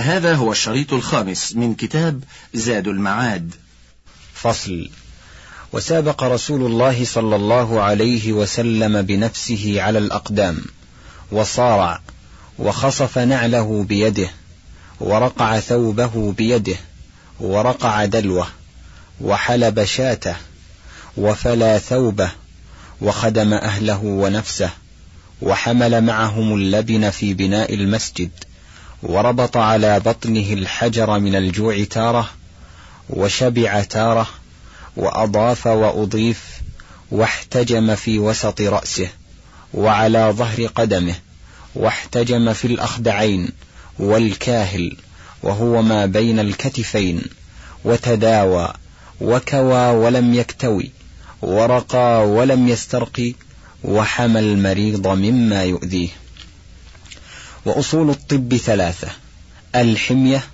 هذا هو الشريط الخامس من كتاب زاد المعاد. فصل. وسابق رسول الله صلى الله عليه وسلم بنفسه على الأقدام وصارع وخصف نعله بيده ورقع ثوبه بيده ورقع دلوه وحلب شاته وفلى ثوبه وخدم أهله ونفسه وحمل معهم اللبن في بناء المسجد. وربط على بطنه الحجر من الجوع تارة وشبع تارة وأضاف وأضيف واحتجم في وسط رأسه وعلى ظهر قدمه واحتجم في الأخدعين والكاهل وهو ما بين الكتفين وتداوى وكوى ولم يكتوي ورقى ولم يسترقي وحمى المريض مما يؤذيه. وأصول الطب ثلاثة الحمية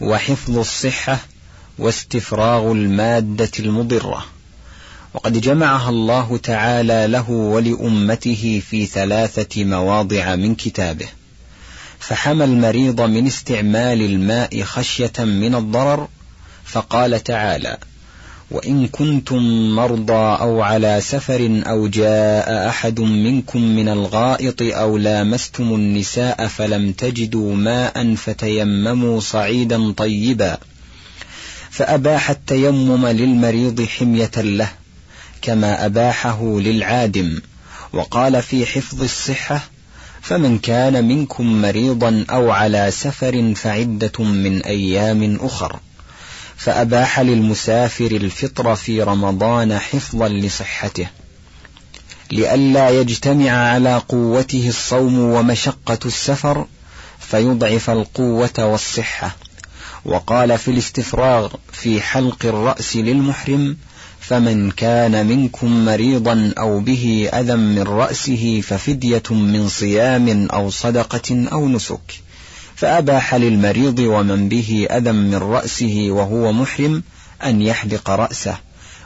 وحفظ الصحة واستفراغ المادة المضرة. وقد جمعها الله تعالى له ولأمته في ثلاثة مواضع من كتابه. فحمى المريض من استعمال الماء خشية من الضرر فقال تعالى وإن كنتم مرضى أو على سفر أو جاء أحد منكم من الغائط أو لامستم النساء فلم تجدوا ماء فتيمموا صعيدا طيبا. فأباح التيمم للمريض حمية له كما أباحه للعادم. وقال في حفظ الصحة فمن كان منكم مريضا أو على سفر فعدة من أيام أخر. فأباح للمسافر الفطر في رمضان حفظا لصحته لئلا يجتمع على قوته الصوم ومشقة السفر فيضعف القوة والصحة. وقال في الاستفراغ في حلق الرأس للمحرم فمن كان منكم مريضا أو به أذى من رأسه ففدية من صيام أو صدقة أو نسك. فأباح للمريض ومن به أذى من رأسه وهو محرم أن يحلق رأسه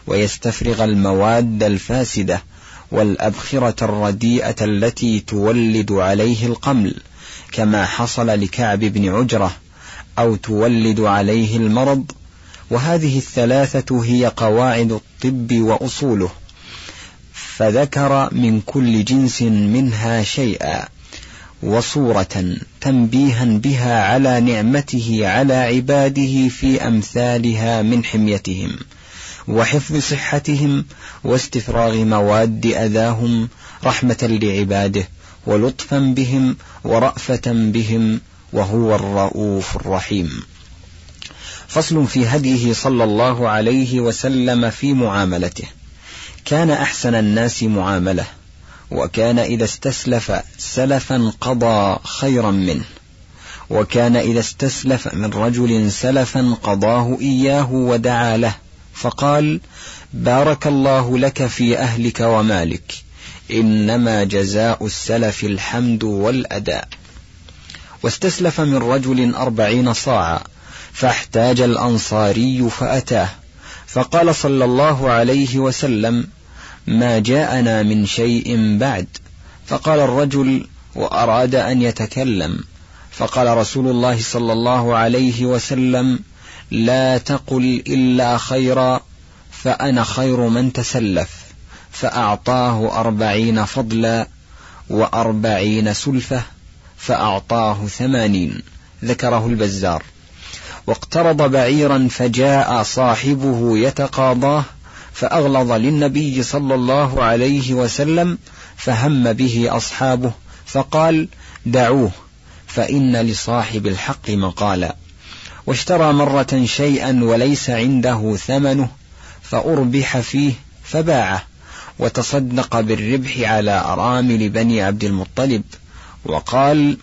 ويستفرغ المواد الفاسدة والأبخرة الرديئة التي تولد عليه القمل كما حصل لكعب بن عجرة أو تولد عليه المرض. وهذه الثلاثة هي قواعد الطب وأصوله فذكر من كل جنس منها شيئا. وصورة تنبيها بها على نعمته على عباده في أمثالها من حميتهم وحفظ صحتهم واستفراغ مواد أذاهم رحمة لعباده ولطفا بهم ورأفة بهم وهو الرؤوف الرحيم. فصل في هديه صلى الله عليه وسلم في معاملته. كان أحسن الناس معاملة. وكان إذا استسلف سلفا قضى خيرا منه. وكان إذا استسلف من رجل سلفا قضاه إياه ودعا له. فقال بارك الله لك في أهلك ومالك. إنما جزاء السلف الحمد والأداء. واستسلف من رجل أربعين صاعا فاحتاج الأنصاري فأتاه. فقال صلى الله عليه وسلم ما جاءنا من شيء بعد. فقال الرجل وأراد أن يتكلم. فقال رسول الله صلى الله عليه وسلم لا تقل إلا خيرا فأنا خير من تسلف. فأعطاه أربعين فضلا وأربعين سلفة فأعطاه ثمانين. ذكره البزار. واقترض بعيرا فجاء صاحبه يتقاضاه فأغلظ للنبي صلى الله عليه وسلم فهم به أصحابه فقال دعوه فإن لصاحب الحق مقالا. واشترى مرة شيئا وليس عنده ثمنه فأربح فيه فباعه وتصدق بالربح على أرامل بني عبد المطلب وقال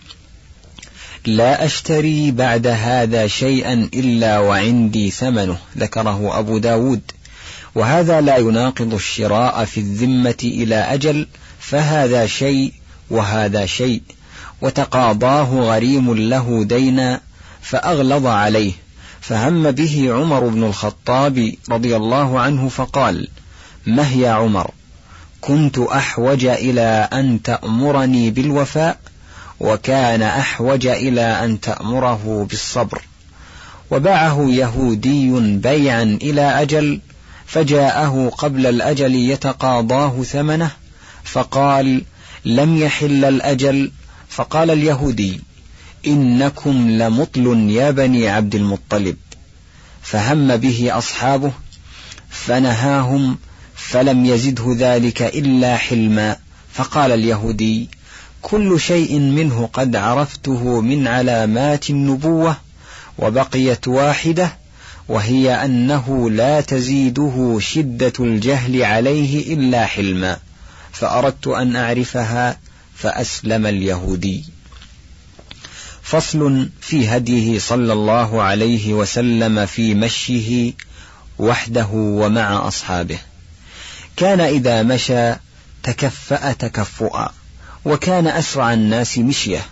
لا أشتري بعد هذا شيئا إلا وعندي ثمنه. ذكره أبو داود. وهذا لا يناقض الشراء في الذمة إلى أجل فهذا شيء وهذا شيء وتقاضاه غريم له دينا فأغلظ عليه. فهم به عمر بن الخطاب رضي الله عنه فقال مه يا عمر كنت أحوج إلى أن تأمرني بالوفاء وكان أحوج إلى أن تأمره بالصبر. وباعه يهودي بيعا إلى أجل فجاءه قبل الأجل يتقاضاه ثمنه فقال لم يحل الأجل. فقال اليهودي إنكم لمطل يا بني عبد المطلب. فهم به أصحابه فنهاهم فلم يزده ذلك إلا حلما. فقال اليهودي كل شيء منه قد عرفته من علامات النبوة وبقيت واحدة وهي أنه لا تزيده شدة الجهل عليه إلا حلما. فأردت أن أعرفها فأسلم اليهودي. فصل في هديه صلى الله عليه وسلم في مشيه وحده ومع أصحابه. كان إذا مشى تكفأ تكفؤا وكان أسرع الناس مشية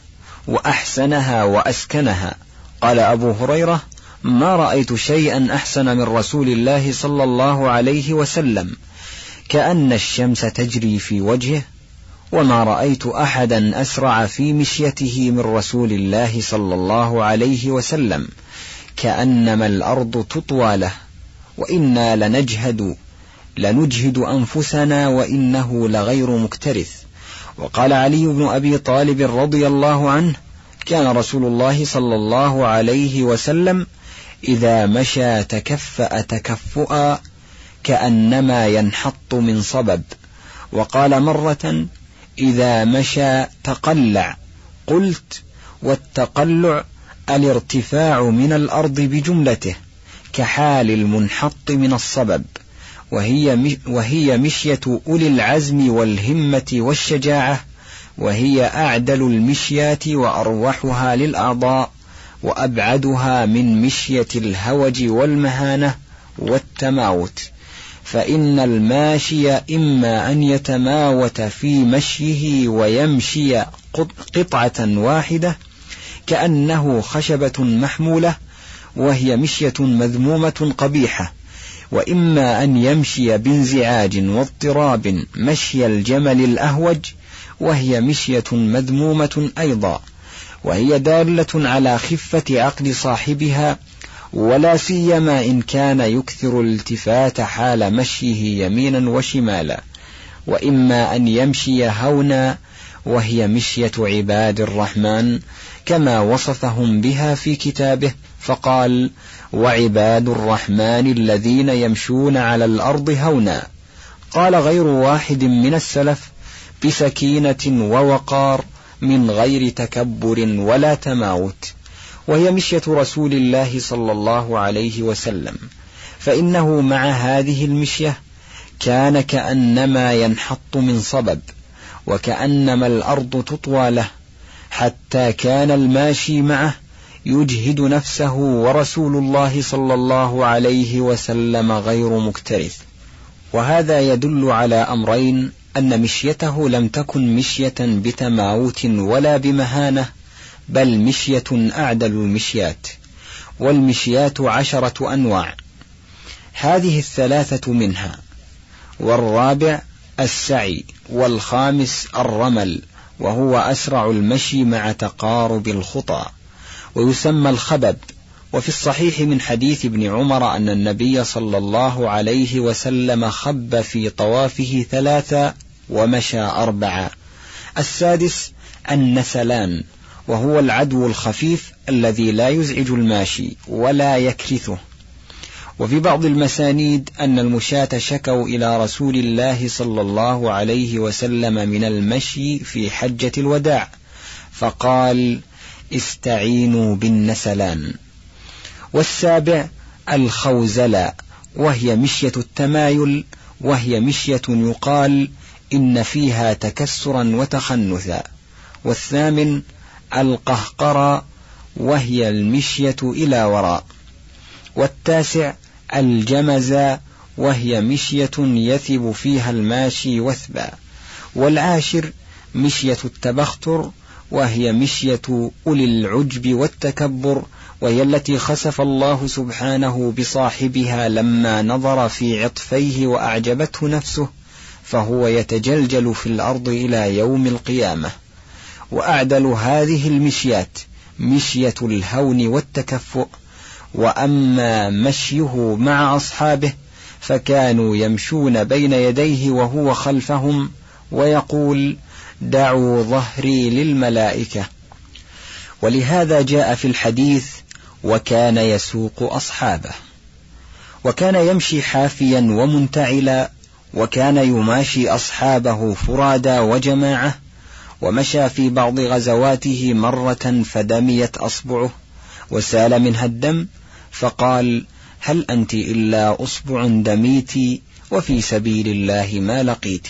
وأحسنها وأسكنها. قال أبو هريرة ما رأيت شيئا أحسن من رسول الله صلى الله عليه وسلم كأن الشمس تجري في وجهه وما رأيت أحدا أسرع في مشيته من رسول الله صلى الله عليه وسلم كأنما الأرض تطوى له وإنا لنجهد لنجهد أنفسنا وإنه لغير مكترث. وقال علي بن أبي طالب رضي الله عنه كان رسول الله صلى الله عليه وسلم إذا مشى تكفأ تكفؤا كأنما ينحط من صبب. وقال مرة إذا مشى تقلع. قلت والتقلع الارتفاع من الأرض بجملته كحال المنحط من الصبب. وهي وهي مشية أولي العزم والهمة والشجاعة وهي أعدل المشيات وأروحها للأعضاء. وأبعدها من مشية الهوج والمهانة والتماوت فإن الماشي إما أن يتماوت في مشيه ويمشي قطعة واحدة كأنه خشبة محمولة وهي مشية مذمومة قبيحة وإما أن يمشي بانزعاج واضطراب مشي الجمل الأهوج وهي مشية مذمومة أيضا. وهي دالة على خفة عقل صاحبها ولا سيما إن كان يكثر الالتفات حال مشيه يمينا وشمالا. وإما أن يمشي هونا وهي مشية عباد الرحمن كما وصفهم بها في كتابه فقال وعباد الرحمن الذين يمشون على الأرض هونا قال غير واحد من السلف بسكينة ووقار من غير تكبر ولا تماوت وهي مشية رسول الله صلى الله عليه وسلم. فإنه مع هذه المشية كان كأنما ينحط من صبب وكأنما الأرض تطوى له حتى كان الماشي معه يجهد نفسه ورسول الله صلى الله عليه وسلم غير مكترث. وهذا يدل على أمرين أن مشيته لم تكن مشية بتماوت ولا بمهانة بل مشية أعدل المشيات والمشيات عشرة أنواع. هذه الثلاثة منها والرابع السعي والخامس الرمل وهو أسرع المشي مع تقارب الخطى. ويسمى الخبب. وفي الصحيح من حديث ابن عمر أن النبي صلى الله عليه وسلم خب في طوافه ثلاثا ومشى أربعا السادس النسلان وهو العدو الخفيف الذي لا يزعج الماشي ولا يكرثه. وفي بعض المسانيد أن المشاة شكوا إلى رسول الله صلى الله عليه وسلم من المشي في حجة الوداع فقال استعينوا بالنسلان والسابع الخوزلاء وهي مشية التمايل وهي مشية يقال إن فيها تكسرا وتخنثا. والثامن القهقرى وهي المشية إلى وراء. والتاسع الجمزا وهي مشية يثب فيها الماشي وثبا. والعاشر مشية التبختر وهي مشية أولي العجب والتكبر وهي التي خسف الله سبحانه بصاحبها لما نظر في عطفيه وأعجبته نفسه. فهو يتجلجل في الأرض إلى يوم القيامة. وأعدل هذه المشيات مشية الهون والتكفؤ. وأما مشيه مع أصحابه فكانوا يمشون بين يديه وهو خلفهم ويقول دعوا ظهري للملائكة. ولهذا جاء في الحديث وكان يسوق أصحابه. وكان يمشي حافيا ومنتعلا وكان يماشي أصحابه فرادى وجماعة ومشى في بعض غزواته مرة فدميت أصبعه وسال منها الدم فقال هل أنت إلا أصبع دميت وفي سبيل الله ما لقيت؟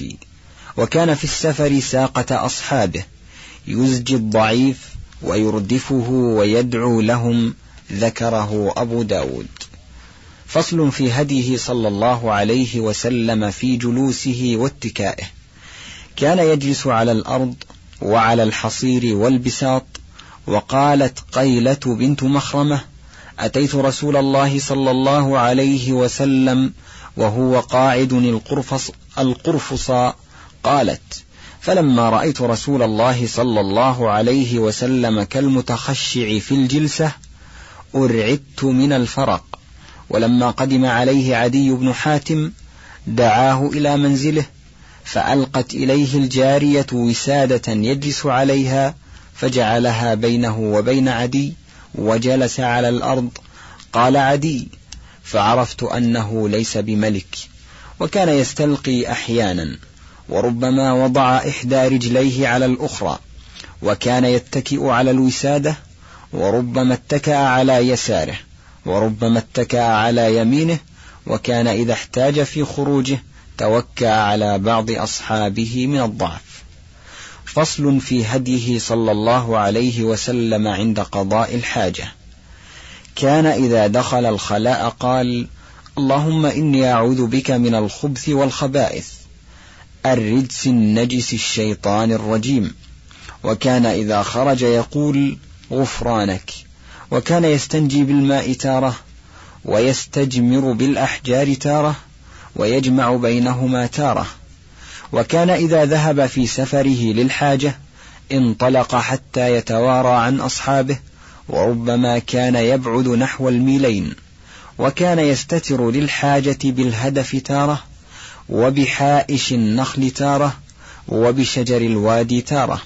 وكان في السفر ساقة أصحابه يزجي الضعيف ويردفه ويدعو لهم ذكره أبو داود. فصل في هديه صلى الله عليه وسلم في جلوسه واتكائه. كان يجلس على الأرض وعلى الحصير والبساط وقالت قيلة بنت مخرمة أتيت رسول الله صلى الله عليه وسلم وهو قاعد القرفص القرفصا قالت فلما رأيت رسول الله صلى الله عليه وسلم كالمتخشع في الجلسة أرعدت من الفرق. ولما قدم عليه عدي بن حاتم دعاه إلى منزله فألقت إليه الجارية وسادة يجلس عليها فجعلها بينه وبين عدي وجلس على الأرض. قال عدي فعرفت أنه ليس بملك وكان يستلقي أحيانا وربما وضع إحدى رجليه على الأخرى وكان يتكئ على الوسادة وربما اتكأ على يساره. وربما اتكأ على يمينه وكان إذا احتاج في خروجه توكى على بعض أصحابه من الضعف. فصل في هديه صلى الله عليه وسلم عند قضاء الحاجة. كان إذا دخل الخلاء قال اللهم إني أعوذ بك من الخبث والخبائث الرجس النجس الشيطان الرجيم. وكان إذا خرج يقول غفرانك. وكان يستنجي بالماء تارة ويستجمر بالأحجار تارة ويجمع بينهما تارة. وكان إذا ذهب في سفره للحاجة انطلق حتى يتوارى عن أصحابه وربما كان يبعد نحو الميلين. وكان يستتر للحاجة بالهدف تارة وبحائش النخل تارة وبشجر الوادي تارة.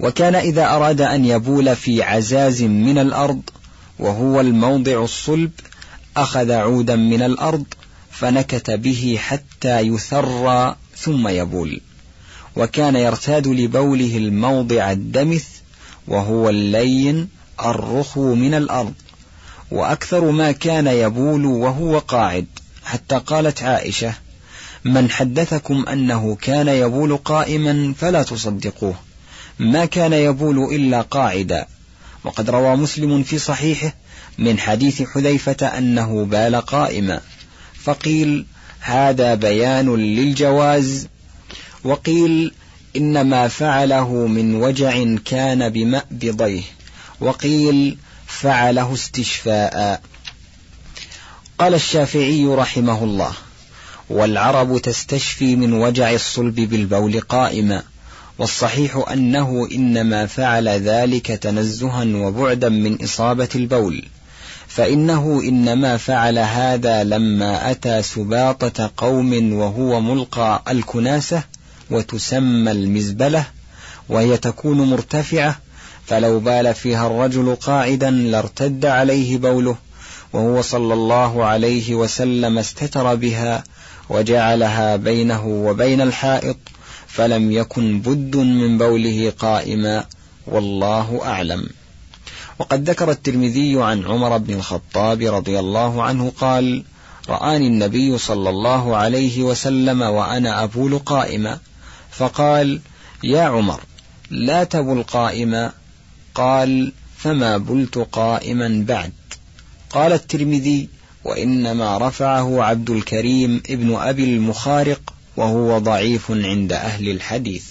وكان إذا أراد أن يبول في عزاز من الأرض وهو الموضع الصلب أخذ عودا من الأرض فنكت به حتى يثرى ثم يبول. وكان يرتاد لبوله الموضع الدمث وهو اللين الرخو من الأرض. وأكثر ما كان يبول وهو قاعد. حتى قالت عائشة من حدثكم أنه كان يبول قائما فلا تصدقوه. ما كان يبول إلا قاعدا. وقد روى مسلم في صحيحه من حديث حذيفة أنه بال قائما. فقيل هذا بيان للجواز. وقيل إنما فعله من وجع كان بمأبضيه. وقيل فعله استشفاء. قال الشافعي رحمه الله والعرب تستشفي من وجع الصلب بالبول قائما. والصحيح أنه إنما فعل ذلك تنزها وبعدا من إصابة البول فإنه إنما فعل هذا لما أتى سباطة قوم وهو ملقى الكناسة وتسمى المزبلة وهي تكون مرتفعة فلو بال فيها الرجل قاعدا لارتد عليه بوله وهو صلى الله عليه وسلم استتر بها وجعلها بينه وبين الحائط فلم يكن بد من بوله قائما والله أعلم. وقد ذكر الترمذي عن عمر بن الخطاب رضي الله عنه قال رآني النبي صلى الله عليه وسلم وأنا أبول قائما. فقال يا عمر لا تبل قائما. قال فما بلت قائما بعد. قال الترمذي وإنما رفعه عبد الكريم ابن أبي المخارق وهو ضعيف عند أهل الحديث.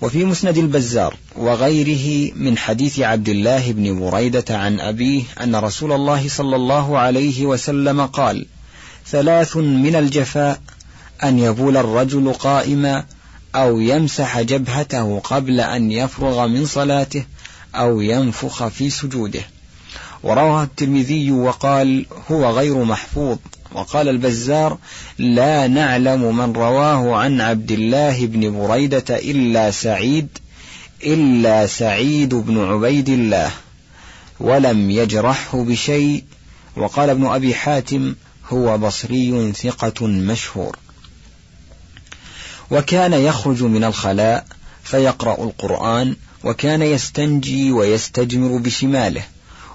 وفي مسند البزار وغيره من حديث عبد الله بن بريدة عن أبيه أن رسول الله صلى الله عليه وسلم قال ثلاث من الجفاء أن يبول الرجل قائما أو يمسح جبهته قبل أن يفرغ من صلاته أو ينفخ في سجوده وروى الترمذي وقال هو غير محفوظ وقال البزار لا نعلم من رواه عن عبد الله بن بريدة إلا سعيد إلا سعيد بن عبيد الله ولم يجرحه بشيء. وقال ابن أبي حاتم هو بصري ثقة مشهور. وكان يخرج من الخلاء فيقرأ القرآن وكان يستنجي ويستجمر بشماله.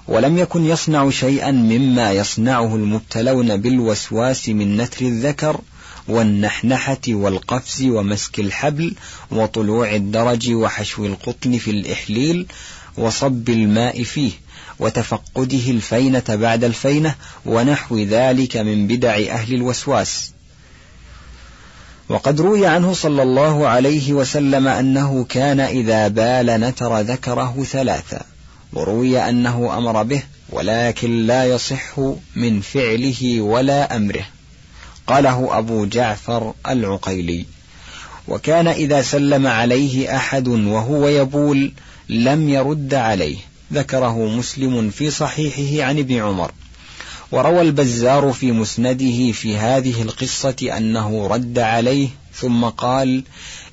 ولم يكن يصنع شيئا مما يصنعه المبتلون بالوسواس من نتر الذكر والنحنحة والقفز ومسك الحبل وطلوع الدرج وحشو القطن في الإحليل وصب الماء فيه وتفقده الفينة بعد الفينة ونحو ذلك من بدع أهل الوسواس. وقد روي عنه صلى الله عليه وسلم أنه كان إذا بال نتر ذكره ثلاثا وروي أنه أمر به ولكن لا يصح من فعله ولا أمره. قاله أبو جعفر العقيلي. وكان إذا سلم عليه أحد وهو يبول لم يرد عليه. ذكره مسلم في صحيحه عن ابن عمر. وروى البزار في مسنده في هذه القصة أنه رد عليه ثم قال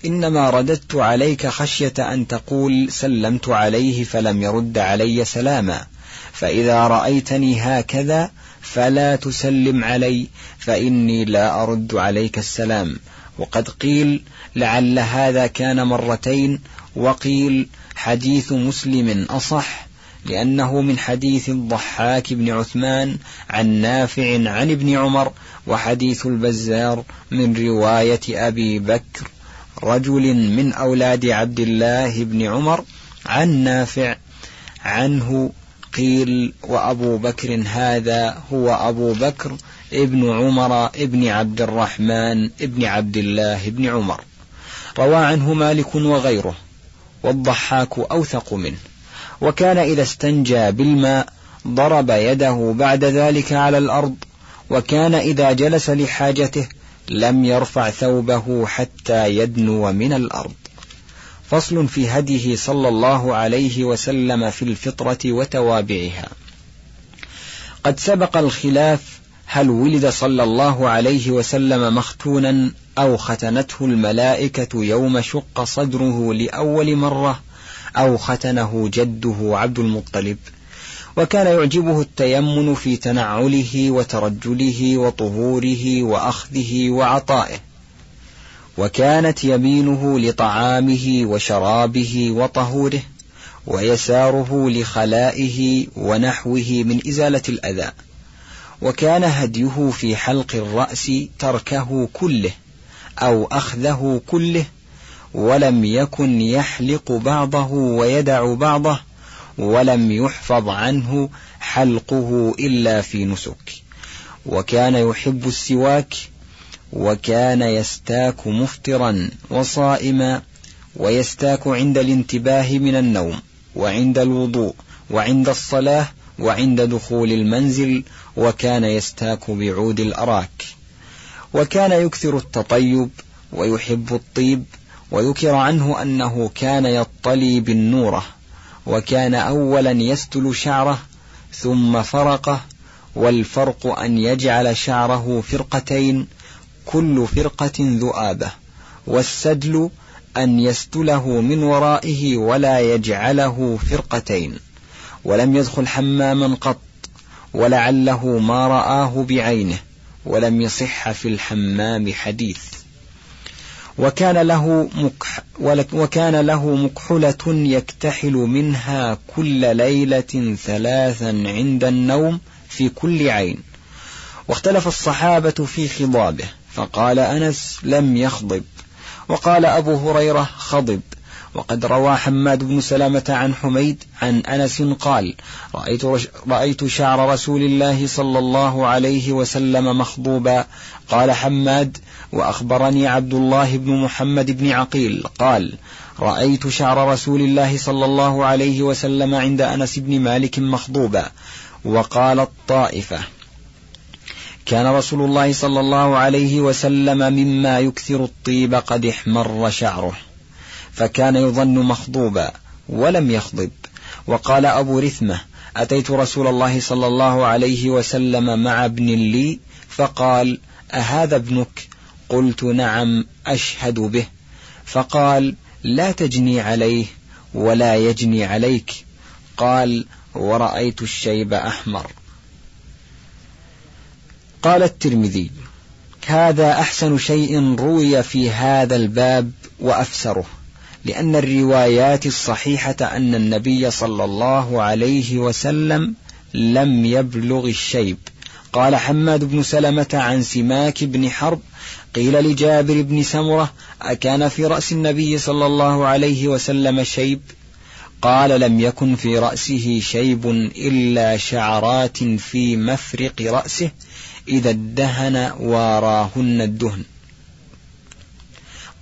إنما رددت عليك خشية أن تقول سلمت عليه فلم يرد علي سلاما فإذا رأيتني هكذا فلا تسلم علي فإني لا أرد عليك السلام. وقد قيل لعل هذا كان مرتين وقيل حديث مسلم أصح لأنه من حديث الضحاك بن عثمان عن نافع عن ابن عمر وحديث البزار من رواية أبي بكر رجل من أولاد عبد الله بن عمر عن نافع عنه قيل وأبو بكر هذا هو أبو بكر ابن عمر ابن عبد الرحمن ابن عبد الله بن عمر روى عنه مالك وغيره والضحاك أوثق منه. وكان إذا استنجى بالماء ضرب يده بعد ذلك على الأرض وكان إذا جلس لحاجته لم يرفع ثوبه حتى يدنو من الأرض. فصل في هديه صلى الله عليه وسلم في الفطرة وتوابعها. قد سبق الخلاف هل ولد صلى الله عليه وسلم مختونا أو ختنته الملائكة يوم شق صدره لأول مرة؟ أو ختنه جده عبد المطلب وكان يعجبه التيمن في تنعله وترجله وطهوره وأخذه وعطائه وكانت يمينه لطعامه وشرابه وطهوره ويساره لخلائه ونحوه من إزالة الأذى وكان هديه في حلق الرأس تركه كله أو أخذه كله ولم يكن يحلق بعضه ويدع بعضه ولم يحفظ عنه حلقه إلا في نسك. وكان يحب السواك وكان يستاك مفطرا وصائما ويستاك عند الانتباه من النوم وعند الوضوء وعند الصلاة وعند دخول المنزل وكان يستاك بعود الأراك. وكان يكثر التطيب ويحب الطيب وذكر عنه أنه كان يطلي بالنورة وكان أولا يستل شعره ثم فرقه والفرق أن يجعل شعره فرقتين كل فرقة ذؤابة والسدل أن يستله من ورائه ولا يجعله فرقتين ولم يدخل حماما قط ولعله ما رآه بعينه ولم يصح في الحمام حديث. وكان له مكح وكان له مكحلة يكتحل منها كل ليلة ثلاثا عند النوم في كل عين. واختلف الصحابة في خضابه فقال أنس لم يخضب. وقال أبو هريرة خضب. وقد روى حماد بن سلامة عن حميد عن أنس قال رأيت, رأيت شعر رسول الله صلى الله عليه وسلم مخضوبا. قال حماد وأخبرني عبد الله بن محمد بن عقيل قال رأيت شعر رسول الله صلى الله عليه وسلم عند أنس بن مالك مخضوبا. وقال الطائفة كان رسول الله صلى الله عليه وسلم مما يكثر الطيب قد احمر شعره. فكان يظن مخضوبا ولم يخضب. وقال أبو رثمة أتيت رسول الله صلى الله عليه وسلم مع ابن لي فقال أهذا ابنك؟ قلت نعم أشهد به. فقال لا تجني عليه ولا يجني عليك. قال ورأيت الشيب أحمر. قال الترمذي هذا أحسن شيء روي في هذا الباب وأفسره. لأن الروايات الصحيحة أن النبي صلى الله عليه وسلم لم يبلغ الشيب. قال حماد بن سلمة عن سماك بن حرب قيل لجابر بن سمرة أكان في رأس النبي صلى الله عليه وسلم شيب؟ قال لم يكن في رأسه شيب إلا شعرات في مفرق رأسه إذا ادهن واراهن الدهن.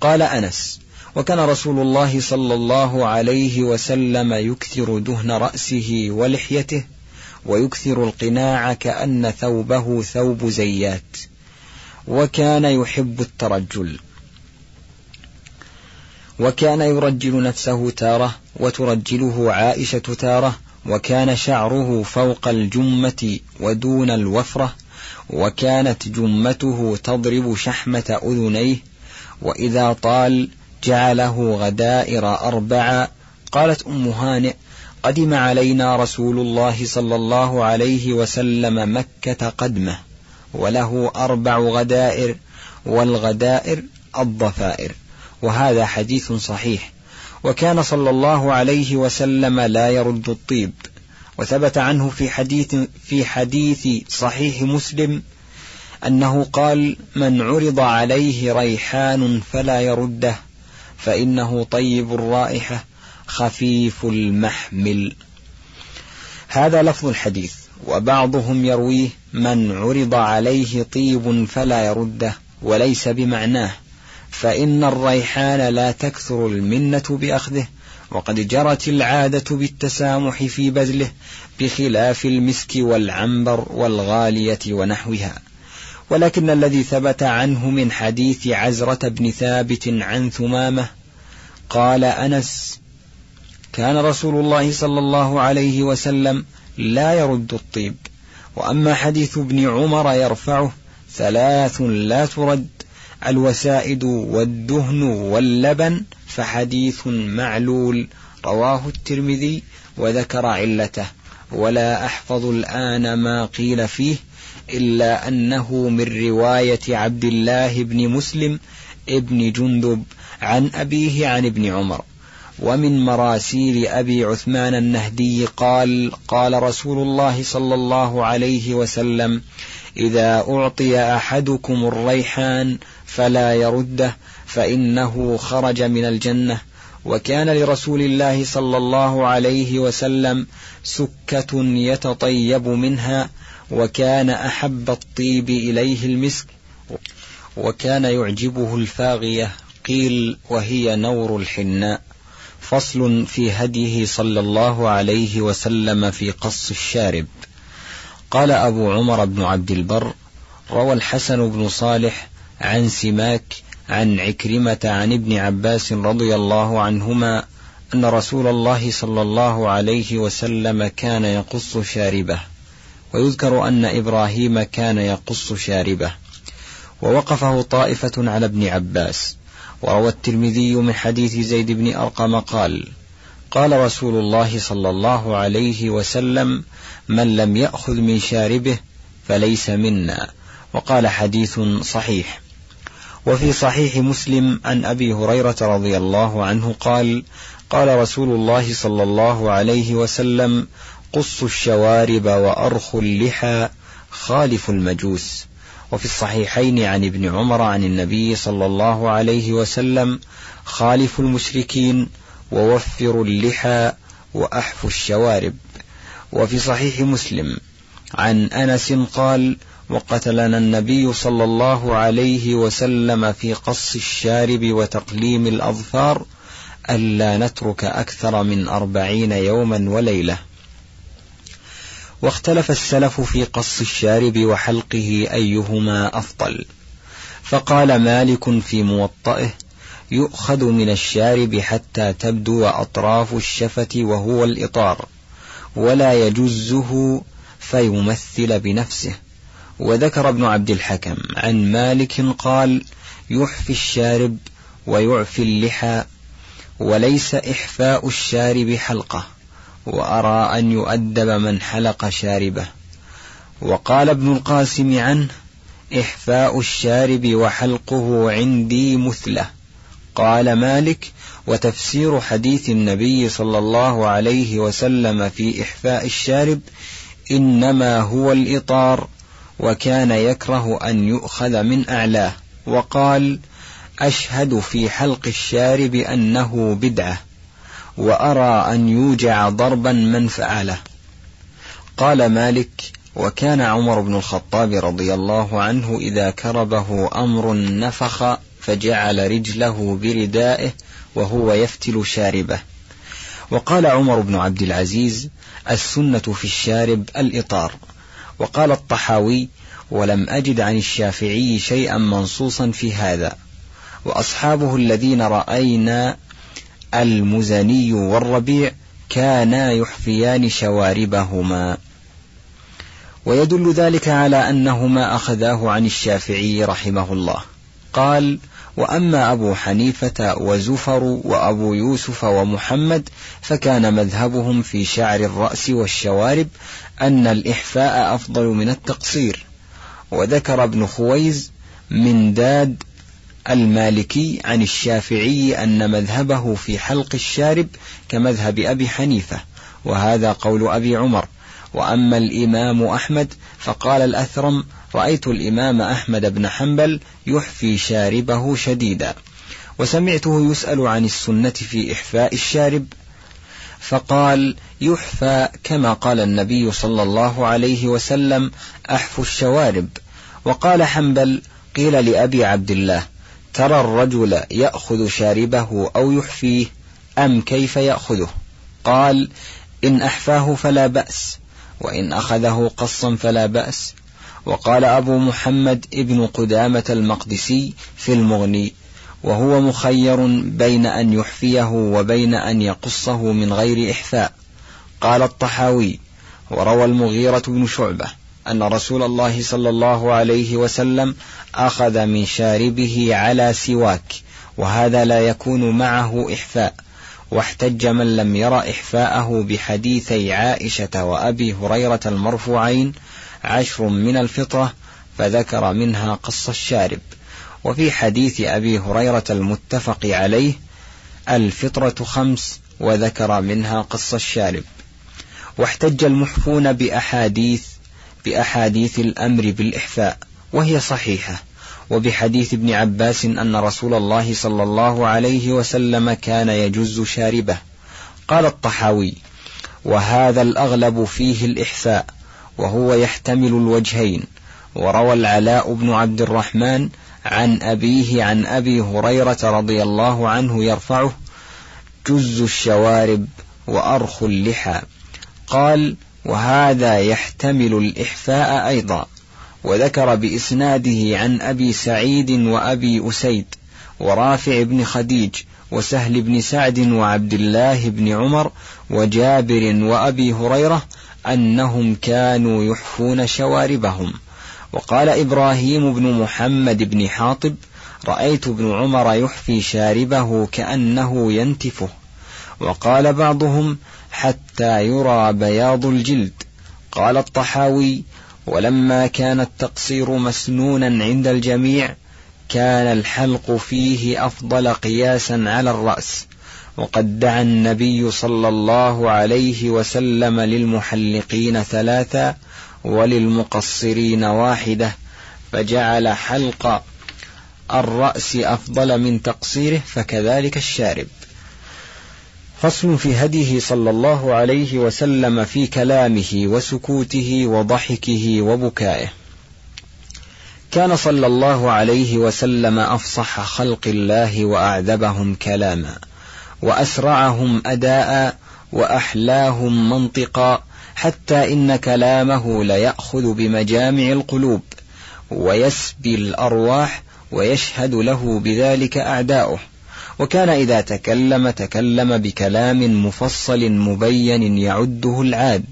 قال أنس وكان رسول الله صلى الله عليه وسلم يكثر دهن رأسه ولحيته ويكثر القناع كأن ثوبه ثوب زيات وكان يحب الترجل. وكان يرجل نفسه تارة وترجله عائشة تارة وكان شعره فوق الجمة ودون الوفرة وكانت جمته تضرب شحمة أذنيه وإذا طال جعله غدائر أربعا قالت أم هانئ قدم علينا رسول الله صلى الله عليه وسلم مكة قدمه وله أربع غدائر والغدائر الضفائر. وهذا حديث صحيح. وكان صلى الله عليه وسلم لا يرد الطيب. وثبت عنه في حديث في حديث صحيح مسلم أنه قال من عرض عليه ريحان فلا يرده. فإنه طيب الرائحة خفيف المحمل. هذا لفظ الحديث وبعضهم يرويه من عرض عليه طيب فلا يرده وليس بمعناه. فإن الريحان لا تكثر المنة بأخذه وقد جرت العادة بالتسامح في بذله بخلاف المسك والعنبر والغالية ونحوها. ولكن الذي ثبت عنه من حديث عزرة بن ثابت عن ثمامة قال أنس كان رسول الله صلى الله عليه وسلم لا يرد الطيب وأما حديث ابن عمر يرفعه ثلاث لا ترد الوسائد والدهن واللبن فحديث معلول رواه الترمذي وذكر علته ولا أحفظ الآن ما قيل فيه إلا أنه من رواية عبد الله بن مسلم ابن جندب عن أبيه عن ابن عمر. ومن مراسيل أبي عثمان النهدي قال قال رسول الله صلى الله عليه وسلم إذا أعطي أحدكم الريحان فلا يرده فإنه خرج من الجنة. وكان لرسول الله صلى الله عليه وسلم سكة يتطيب منها وكان أحب الطيب إليه المسك وكان يعجبه الفاغية قيل وهي نور الحناء. فصل في هديه صلى الله عليه وسلم في قص الشارب. قال أبو عمر بن عبد البر روى الحسن بن صالح عن سماك عن عكرمة عن ابن عباس رضي الله عنهما أن رسول الله صلى الله عليه وسلم كان يقص شاربه. ويذكر أن إبراهيم كان يقص شاربه. ووقفه طائفة على ابن عباس. وروى الترمذي من حديث زيد بن أرقم قال قال رسول الله صلى الله عليه وسلم من لم يأخذ من شاربه فليس منا وقال حديث صحيح. وفي صحيح مسلم عن أبي هريرة رضي الله عنه قال قال رسول الله صلى الله عليه وسلم قص الشوارب وأرخ اللحى خالف المجوس. وفي الصحيحين عن ابن عمر عن النبي صلى الله عليه وسلم خالف المشركين ووفروا اللحى وأحفوا الشوارب. وفي صحيح مسلم عن أنس قال وقتلنا النبي صلى الله عليه وسلم في قص الشارب وتقليم الأظفار ألا نترك أكثر من أربعين يوما وليلة. واختلف السلف في قص الشارب وحلقه أيهما أفضل. فقال مالك في موطئه يؤخذ من الشارب حتى تبدو أطراف الشفة وهو الإطار ولا يجزه فيمثل بنفسه. وذكر ابن عبد الحكم عن مالك قال يحفي الشارب ويعفي اللحى وليس إحفاء الشارب حلقة. وأرى أن يؤدب من حلق شاربه. وقال ابن القاسم عنه إحفاء الشارب وحلقه عندي مثله. قال مالك وتفسير حديث النبي صلى الله عليه وسلم في إحفاء الشارب إنما هو الإطار وكان يكره أن يؤخذ من أعلاه. وقال أشهد في حلق الشارب أنه بدعة. وأرى أن يوجع ضربا من فعله. قال مالك وكان عمر بن الخطاب رضي الله عنه إذا كربه أمر نفخ فجعل رجله بردائه وهو يفتل شاربه. وقال عمر بن عبد العزيز السنة في الشارب الإطار. وقال الطحاوي ولم أجد عن الشافعي شيئا منصوصا في هذا. وأصحابه الذين رأينا المزني والربيع كانا يحفيان شواربهما. ويدل ذلك على أنهما أخذاه عن الشافعي رحمه الله. قال وأما أبو حنيفة وزفر وأبو يوسف ومحمد فكان مذهبهم في شعر الرأس والشوارب أن الإحفاء أفضل من التقصير. وذكر ابن خويز من داد المالكي عن الشافعي أن مذهبه في حلق الشارب كمذهب أبي حنيفة وهذا قول أبي عمر. وأما الإمام أحمد فقال الأثرم رأيت الإمام أحمد بن حنبل يحفي شاربه شديدا وسمعته يسأل عن السنة في إحفاء الشارب فقال يحفى كما قال النبي صلى الله عليه وسلم أحف الشوارب. وقال حنبل قيل لأبي عبد الله ترى الرجل يأخذ شاربه أو يحفيه أم كيف يأخذه؟ قال إن أحفاه فلا بأس وإن أخذه قصا فلا بأس. وقال أبو محمد ابن قدامة المقدسي في المغني وهو مخير بين أن يحفيه وبين أن يقصه من غير إحفاء. قال الطحاوي وروى المغيرة بن شعبة أن رسول الله صلى الله عليه وسلم أخذ من شاربه على سواك وهذا لا يكون معه إحفاء. واحتج من لم ير إحفاءه بحديثي عائشة وأبي هريرة المرفوعين عشر من الفطرة فذكر منها قص الشارب. وفي حديث أبي هريرة المتفق عليه الفطرة خمس وذكر منها قص الشارب. واحتج المحفون بأحاديث بأحاديث الأمر بالإحفاء وهي صحيحة. وبحديث ابن عباس أن رسول الله صلى الله عليه وسلم كان يجز شاربه. قال الطحاوي وهذا الأغلب فيه الإحفاء وهو يحتمل الوجهين. وروى العلاء بن عبد الرحمن عن أبيه عن أبي هريرة رضي الله عنه يرفعه جز الشوارب وأرخ اللحى قال وهذا يحتمل الإحفاء أيضا. وذكر بإسناده عن أبي سعيد وأبي أسيد ورافع بن خديج وسهل بن سعد وعبد الله بن عمر وجابر وأبي هريرة أنهم كانوا يحفون شواربهم. وقال إبراهيم بن محمد بن حاطب رأيت ابن عمر يحفي شاربه كأنه ينتفه. وقال بعضهم حتى يرى بياض الجلد. قال الطحاوي ولما كان التقصير مسنونا عند الجميع كان الحلق فيه أفضل قياسا على الرأس. وقد دعا النبي صلى الله عليه وسلم للمحلقين ثلاثا وللمقصرين واحدة فجعل حلق الرأس أفضل من تقصيره فكذلك الشارب. فصل في هديه صلى الله عليه وسلم في كلامه وسكوته وضحكه وبكائه. كان صلى الله عليه وسلم أفصح خلق الله وأعذبهم كلاما وأسرعهم أداء وأحلاهم منطقا حتى إن كلامه ليأخذ بمجامع القلوب ويسبي الأرواح ويشهد له بذلك أعداؤه. وكان إذا تكلم تكلم بكلام مفصل مبين يعده العاد.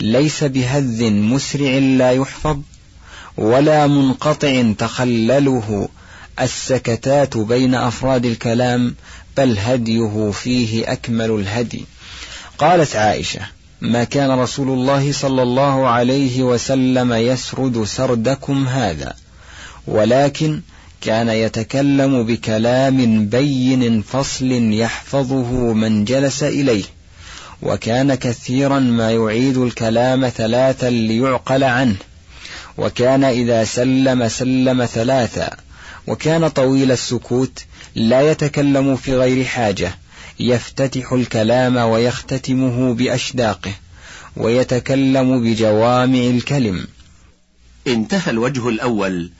ليس بهذ مسرع لا يحفظ ولا منقطع تخلله السكتات بين أفراد الكلام بل هديه فيه أكمل الهدي. قالت عائشة ما كان رسول الله صلى الله عليه وسلم يسرد سردكم هذا ولكن كان يتكلم بكلام بين فصل يحفظه من جلس إليه وكان كثيرا ما يعيد الكلام ثلاثا ليعقل عنه وكان إذا سلم سلم ثلاثا وكان طويل السكوت لا يتكلم في غير حاجة يفتتح الكلام ويختتمه بأشداقه ويتكلم بجوامع الكلم. انتهى الوجه الأول